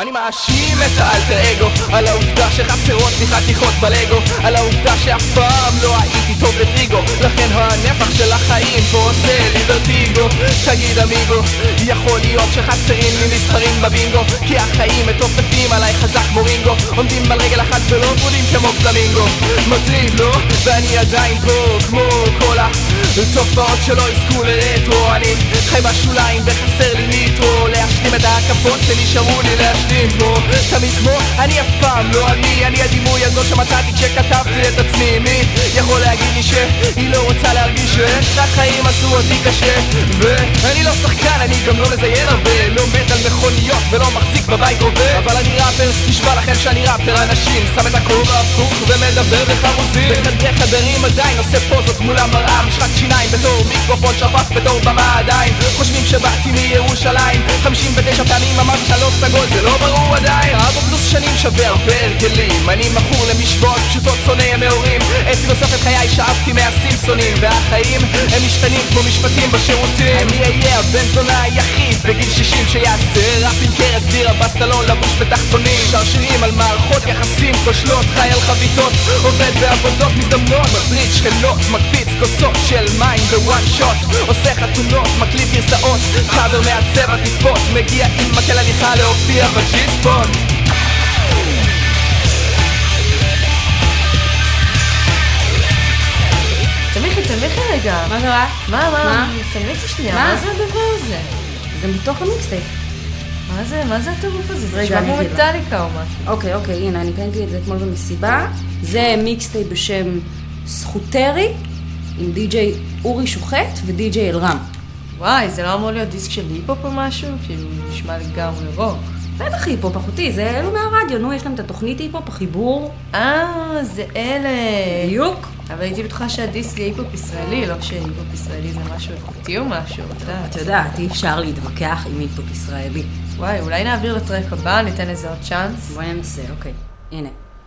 אני מאשים את האלטר אגו על העובדה שחסרות לי חתיכות בלגו על העובדה שאף פעם לא הייתי טוב לטריגו. לכן הנפח של החיים פה עושה לי ורטיגו תגיד אמיגו יכול להיות שחסרים לי מספרים בבינגו? כי החיים מתופפים עליי חזק כמו רינגו. עומדים על רגל אחת ולא בודים כמו פלמינגו. מטריד לו ואני עדיין פה כמו קולה תופעות שלא יזכו לרטרו אני חי בשוליים וחסר לי את ההקפות שנשארו לי להשלים פה תמיד כמו אני אף פעם לא אני אני הדימוי הזו שמצאתי כשכתבתי את עצמי מי יכול להגיד לי שהיא לא רוצה להרגיש שאיך החיים עשו אותי קשה? ואני לא שחקן אני גם לא מזיין הרבה. לא מת על מכוניות ולא מחזיק בבית רובה. אבל אני ראפר נשבע לכם שאני ראפר. אנשים שם את הכובע הפוך ומדבר בחרוזים. בחדרי חדרים עדיין עושה פוזות מול המראה. משחק שיניים בתור מיקרופון שפף בתור במה עדיין. חושבים שבאתי מירושלים 59 פעמים אמרתי שאני לא סגול זה לא ברור עדיין. ארבע פלוס שנים שווה הרבה הרגלים. אני מכור למשוואות פשוטות שונאי המאורים. את פילוסופת חיי שאבתי מהסימפסונים והחיים הם משתנים כמו משפטים בשירותים. אני אהיה הבן זונה היחיד בגיל 60 שיעשה ראפ עם קרס בירה בסלון לבוש בתחתונים. שר שירים על מערכות יחסים כושלות חי על חביתות. עובד בעבודות מזדמנות מטריד שכנות מקפיץ כוסות של מים בוואן שוט עושה חתונות מקליט גרסאות קאבר מעצב עטיפות מגיע עם מקל הליכה להופיע בג'יספון תנמיכי, תנמיכי רגע. מה קרה? מה, מה? מה? תנמיכי שנייה, מה? מה זה הדבר הזה? זה מתוך המיקסטייפ. מה זה, מה זה הטירוף הזה? זה נשמע כמו. מטאליקה או משהו. אוקיי, אוקיי, הנה, אני קניתי את זה אתמול במסיבה. זה מיקסטייפ בשם סחוטרי, עם די.ג'יי אורי שוחט ודי.ג'יי אלארם. וואי, זה לא אמור להיות דיסק של היפ-הופ או משהו? כאילו, נשמע לגמרי רוק. בטח היפ-הופ, אחותי, זה אלו מהרדיו, נו, יש להם את התוכנית היפ-הופ, החיבור. אה, זה אלה. בדיוק. אבל הייתי בטוחה שהדיסק זה היפ-הופ ישראלי, לא שהיפ-הופ ישראלי זה משהו איכותי או משהו, את יודעת. את יודעת, אי אפשר להתווכח עם היפ-הופ ישראלי. וואי, אולי נעביר ל track הבא, ניתן לזה עוד צ'אנס. בואי ננסה, אוקיי. הנה.